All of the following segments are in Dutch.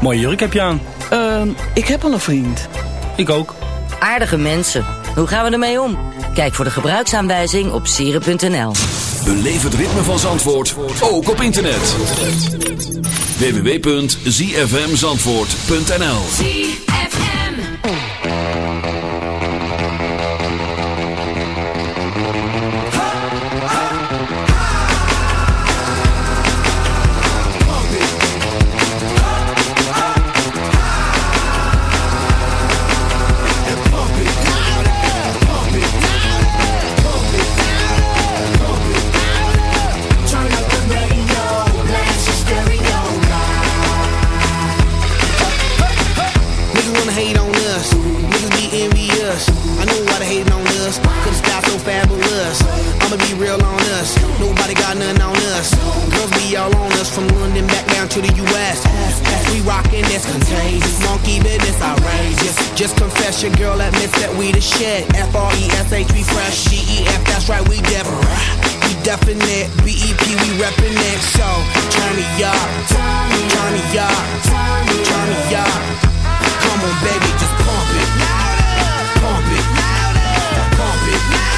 Mooie jurk heb je aan. Ehm, ik heb al een vriend. Ik ook. Aardige mensen. Hoe gaan we ermee om? Kijk voor de gebruiksaanwijzing op sieren.nl. Beleef het ritme van Zandvoort, ook op internet. www.zfmzandvoort.nl girl admits that we the shit. F R E S H, we fresh. G E F, that's right, we def. We definite. B E P, we reppin' it. So, turn me up. Turn me up. Turn me up. Come on, baby, just pump it. Pump it. Pump it. Pump it.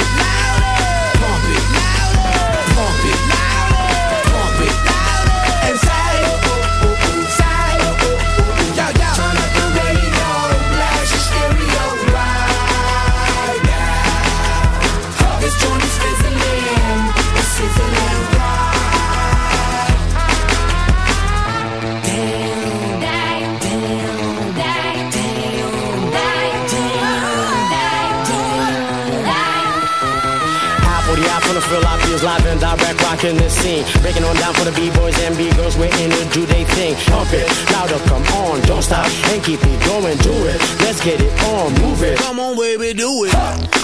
life. Live and direct rocking the scene. Breaking on down for the B-boys and B-girls, we're in to do they thing. Pump it, louder, come on, don't stop and keep it going, do it. Let's get it on, move it. Come on, baby, do it.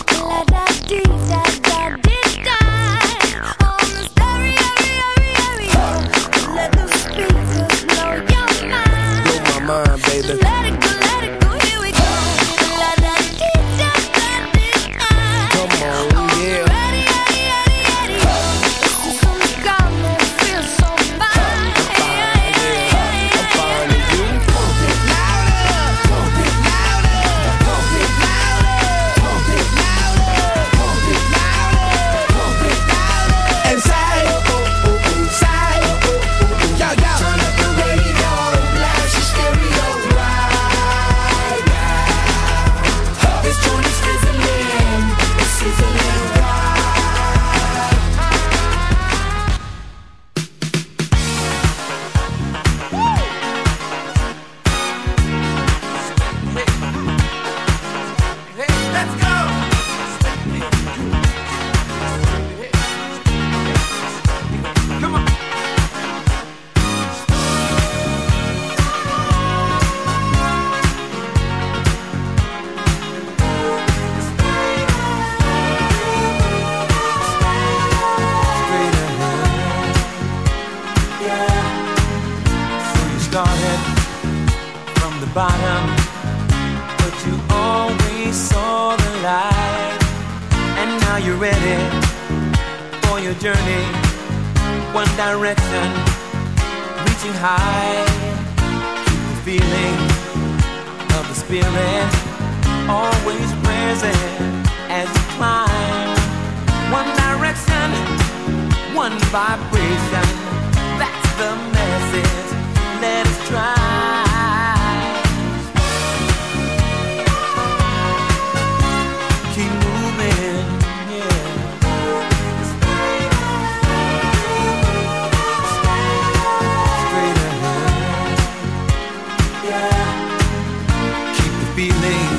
Keep the feeling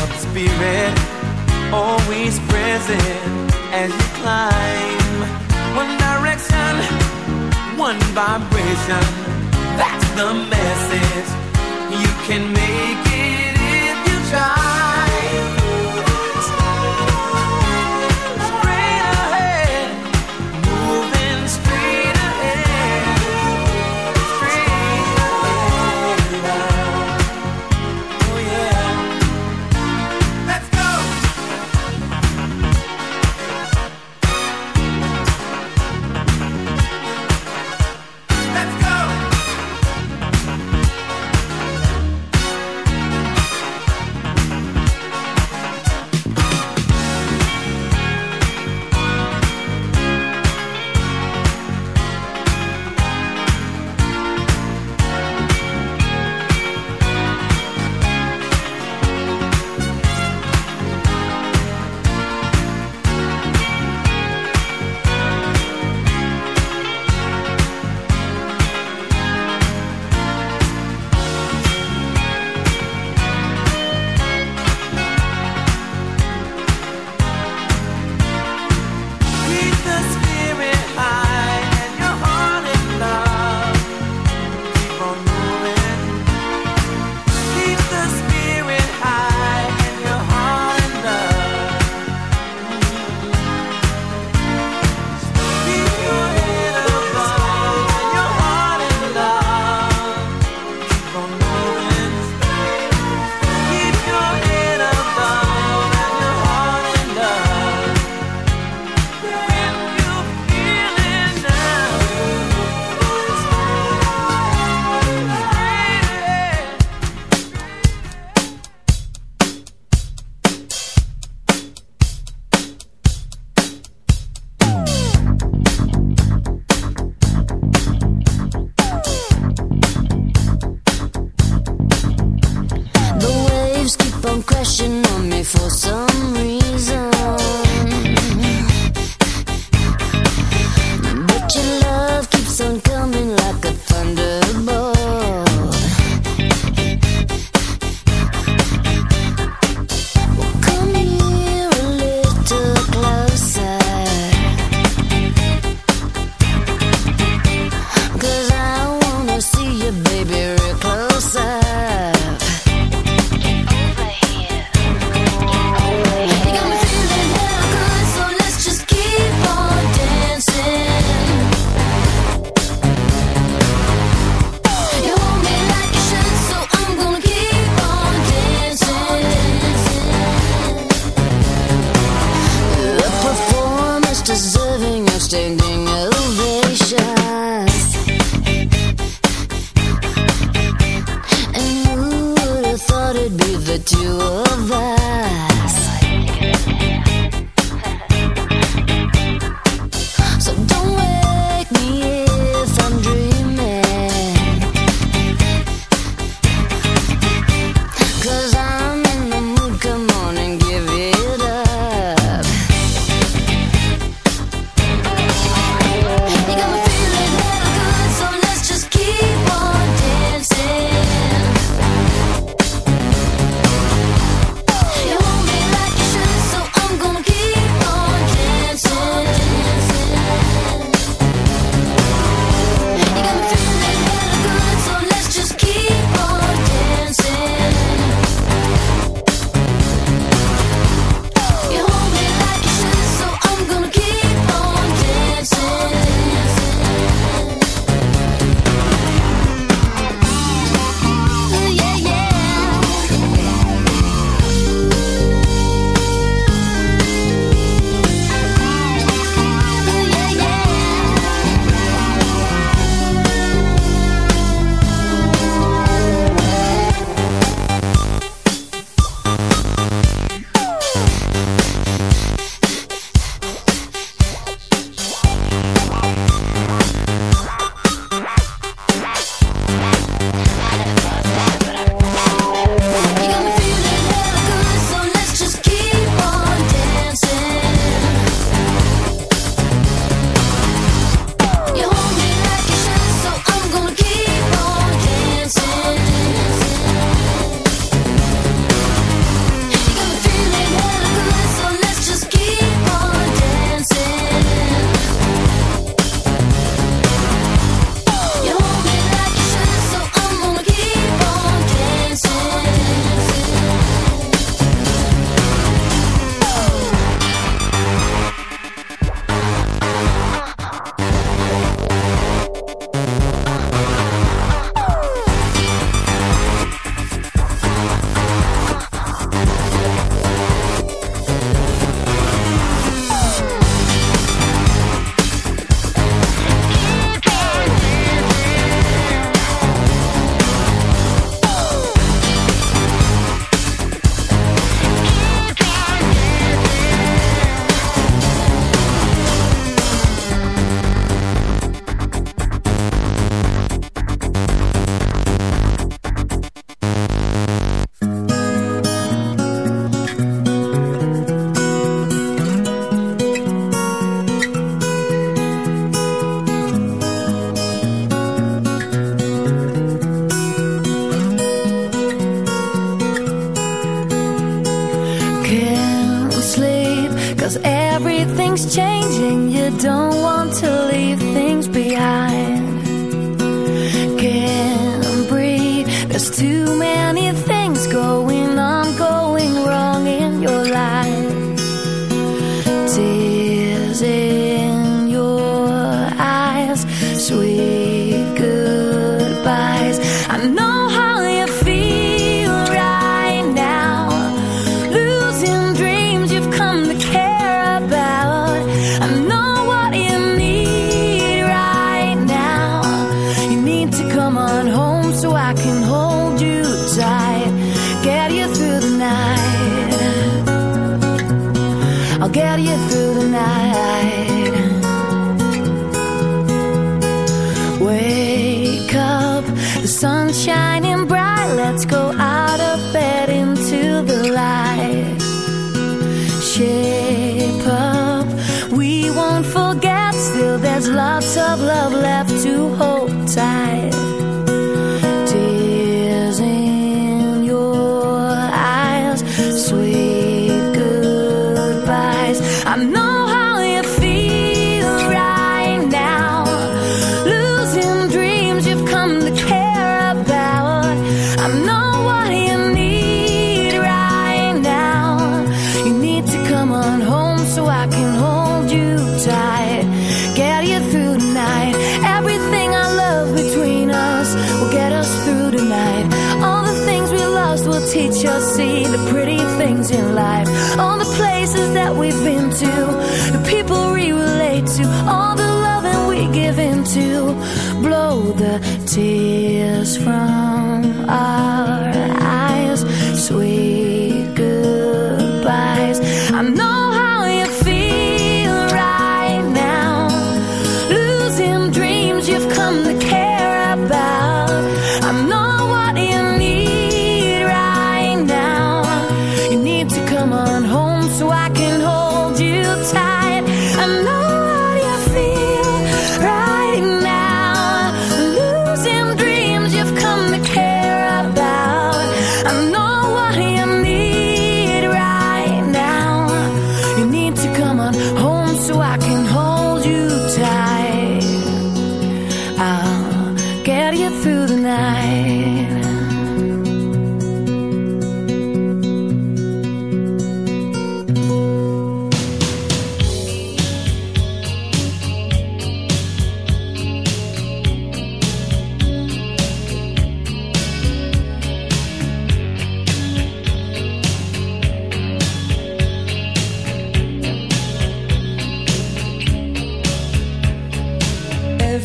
of the spirit always present as you climb. One direction, one vibration. That's the message. You can make it if you try.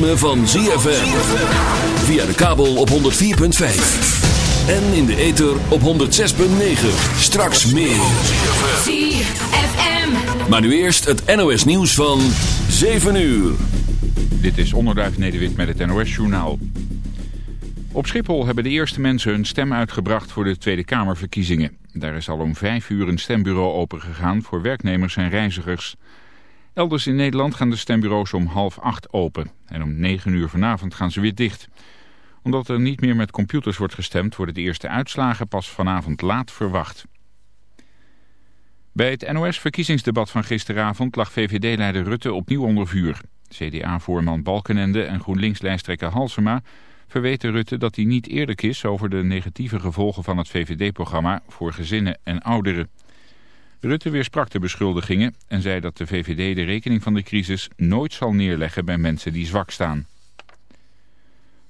Ritme van ZFM. Via de kabel op 104.5. En in de ether op 106.9. Straks meer. ZFM. Maar nu eerst het NOS nieuws van 7 uur. Dit is Onderduif Nederwit met het NOS-journaal. Op Schiphol hebben de eerste mensen hun stem uitgebracht voor de Tweede Kamerverkiezingen. Daar is al om vijf uur een stembureau opengegaan voor werknemers en reizigers. Elders in Nederland gaan de stembureaus om half acht open. En om negen uur vanavond gaan ze weer dicht. Omdat er niet meer met computers wordt gestemd... worden de eerste uitslagen pas vanavond laat verwacht. Bij het NOS-verkiezingsdebat van gisteravond lag VVD-leider Rutte opnieuw onder vuur. CDA-voorman Balkenende en GroenLinks-lijsttrekker Halsema verweten Rutte dat hij niet eerlijk is over de negatieve gevolgen van het VVD-programma voor gezinnen en ouderen. Rutte weersprak de beschuldigingen en zei dat de VVD de rekening van de crisis nooit zal neerleggen bij mensen die zwak staan.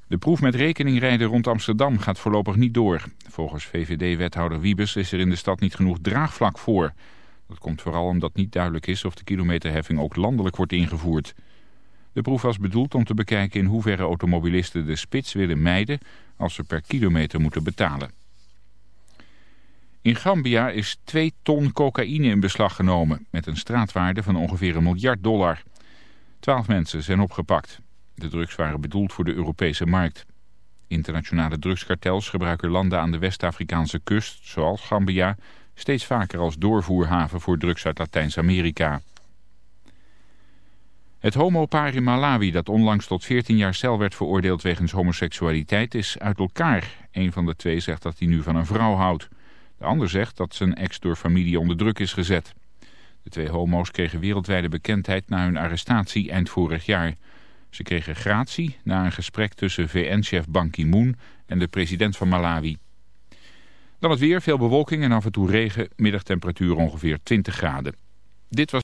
De proef met rekeningrijden rond Amsterdam gaat voorlopig niet door. Volgens VVD-wethouder Wiebes is er in de stad niet genoeg draagvlak voor. Dat komt vooral omdat niet duidelijk is of de kilometerheffing ook landelijk wordt ingevoerd. De proef was bedoeld om te bekijken in hoeverre automobilisten de spits willen mijden als ze per kilometer moeten betalen. In Gambia is 2 ton cocaïne in beslag genomen met een straatwaarde van ongeveer een miljard dollar. Twaalf mensen zijn opgepakt. De drugs waren bedoeld voor de Europese markt. Internationale drugskartels gebruiken landen aan de West-Afrikaanse kust, zoals Gambia, steeds vaker als doorvoerhaven voor drugs uit Latijns-Amerika. Het homopaar in Malawi dat onlangs tot 14 jaar cel werd veroordeeld wegens homoseksualiteit is uit elkaar. Een van de twee zegt dat hij nu van een vrouw houdt. De ander zegt dat zijn ex door familie onder druk is gezet. De twee homo's kregen wereldwijde bekendheid na hun arrestatie eind vorig jaar. Ze kregen gratie na een gesprek tussen VN-chef Ban Ki-moon en de president van Malawi. Dan het weer, veel bewolking en af en toe regen, middagtemperatuur ongeveer 20 graden. Dit was